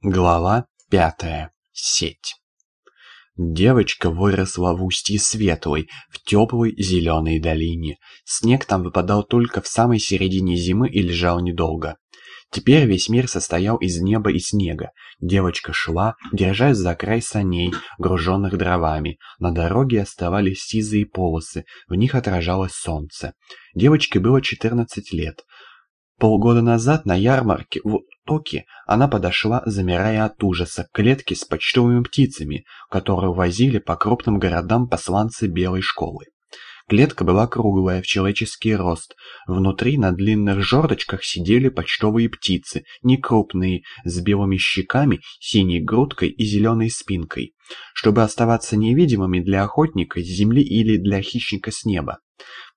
Глава пятая. Сеть. Девочка выросла в устье Светлой, в теплой зеленой долине. Снег там выпадал только в самой середине зимы и лежал недолго. Теперь весь мир состоял из неба и снега. Девочка шла, держась за край саней, груженных дровами. На дороге оставались сизые полосы, в них отражалось солнце. Девочке было 14 лет. Полгода назад на ярмарке в Токи она подошла, замирая от ужаса, к клетке с почтовыми птицами, которую возили по крупным городам посланцы Белой школы. Клетка была круглая, в человеческий рост. Внутри на длинных жердочках сидели почтовые птицы, некрупные, с белыми щеками, синей грудкой и зеленой спинкой, чтобы оставаться невидимыми для охотника с земли или для хищника с неба.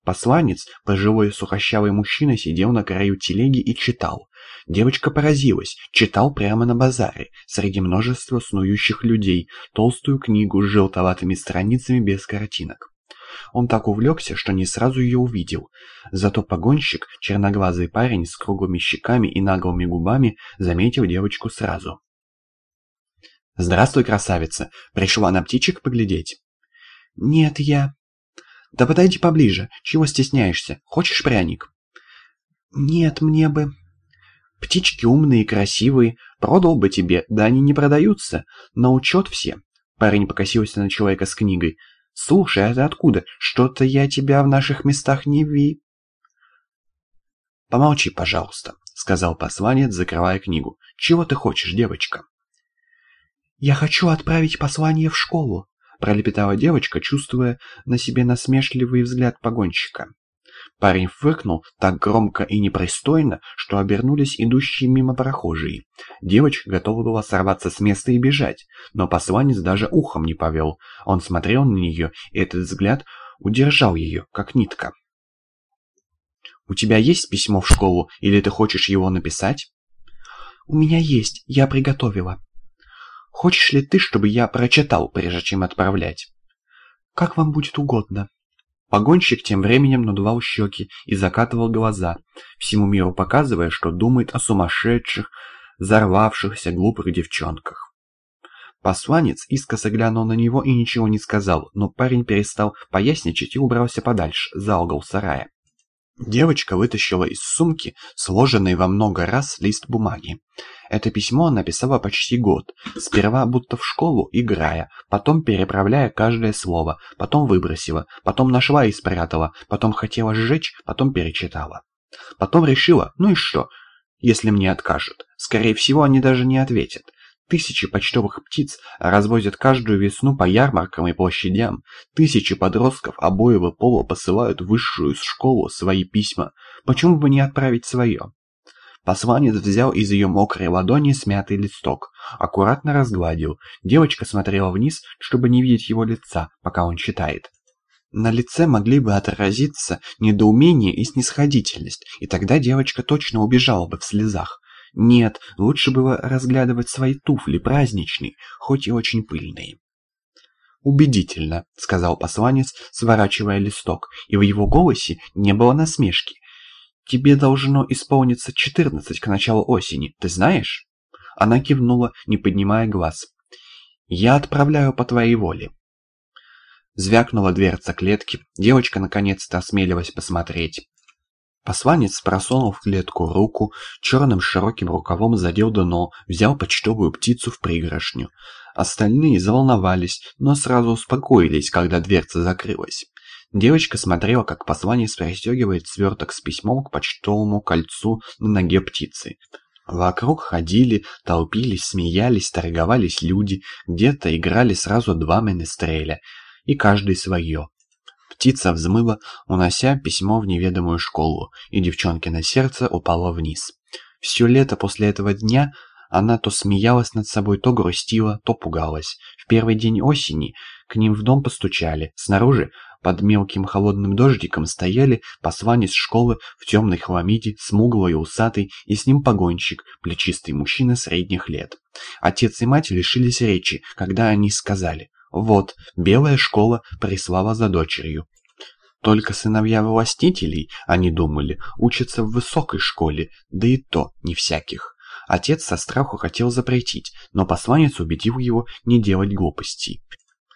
Посланец, пожилой сухощавый мужчина, сидел на краю телеги и читал. Девочка поразилась, читал прямо на базаре, среди множества снующих людей, толстую книгу с желтоватыми страницами без картинок. Он так увлекся, что не сразу ее увидел. Зато погонщик, черноглазый парень с круглыми щеками и наглыми губами, заметил девочку сразу. «Здравствуй, красавица! Пришла на птичек поглядеть?» «Нет, я...» «Да подойди поближе. Чего стесняешься? Хочешь пряник?» «Нет, мне бы...» «Птички умные и красивые. Продал бы тебе, да они не продаются. На учет все». Парень покосился на человека с книгой. «Слушай, а ты откуда? Что-то я тебя в наших местах не ви...» «Помолчи, пожалуйста», — сказал посланец, закрывая книгу. «Чего ты хочешь, девочка?» «Я хочу отправить послание в школу», пролепетала девочка, чувствуя на себе насмешливый взгляд погонщика. Парень фыркнул так громко и непристойно, что обернулись идущие мимо прохожие. Девочка готова была сорваться с места и бежать, но посланец даже ухом не повел. Он смотрел на нее, и этот взгляд удержал ее, как нитка. «У тебя есть письмо в школу, или ты хочешь его написать?» «У меня есть, я приготовила», Хочешь ли ты, чтобы я прочитал, прежде чем отправлять? Как вам будет угодно. Погонщик тем временем надувал щеки и закатывал глаза, всему миру показывая, что думает о сумасшедших, взорвавшихся глупых девчонках. Посланец искоса глянул на него и ничего не сказал, но парень перестал поясничать и убрался подальше, за угол сарая. Девочка вытащила из сумки сложенный во много раз лист бумаги. Это письмо она писала почти год, сперва будто в школу, играя, потом переправляя каждое слово, потом выбросила, потом нашла и спрятала, потом хотела сжечь, потом перечитала. Потом решила, ну и что, если мне откажут. Скорее всего, они даже не ответят. Тысячи почтовых птиц развозят каждую весну по ярмаркам и площадям. Тысячи подростков обоего пола посылают в высшую школу свои письма. Почему бы не отправить свое? Посланец взял из ее мокрой ладони смятый листок, аккуратно разгладил. Девочка смотрела вниз, чтобы не видеть его лица, пока он читает. На лице могли бы отразиться недоумение и снисходительность, и тогда девочка точно убежала бы в слезах. Нет, лучше было разглядывать свои туфли, праздничные, хоть и очень пыльные. «Убедительно», — сказал посланец, сворачивая листок, и в его голосе не было насмешки. «Тебе должно исполниться четырнадцать к началу осени, ты знаешь?» Она кивнула, не поднимая глаз. «Я отправляю по твоей воле». Звякнула дверца клетки, девочка наконец-то осмелилась посмотреть. Посланец просунул в клетку руку, черным широким рукавом задел дно, взял почтовую птицу в пригоршню. Остальные заволновались, но сразу успокоились, когда дверца закрылась. Девочка смотрела, как посланец пристегивает сверток с письмом к почтовому кольцу на ноге птицы. Вокруг ходили, толпились, смеялись, торговались люди, где-то играли сразу два менестреля, и каждый свое. Птица взмыла, унося письмо в неведомую школу, и девчонке на сердце упало вниз. Все лето после этого дня она то смеялась над собой, то грустила, то пугалась. В первый день осени к ним в дом постучали. Снаружи, под мелким холодным дождиком, стояли посланец школы в темной хламиде, смуглый и усатый, и с ним погонщик, плечистый мужчина средних лет. Отец и мать лишились речи, когда они сказали вот, белая школа прислала за дочерью. Только сыновья властителей, они думали, учатся в высокой школе, да и то не всяких. Отец со страху хотел запретить, но посланец убедил его не делать глупостей.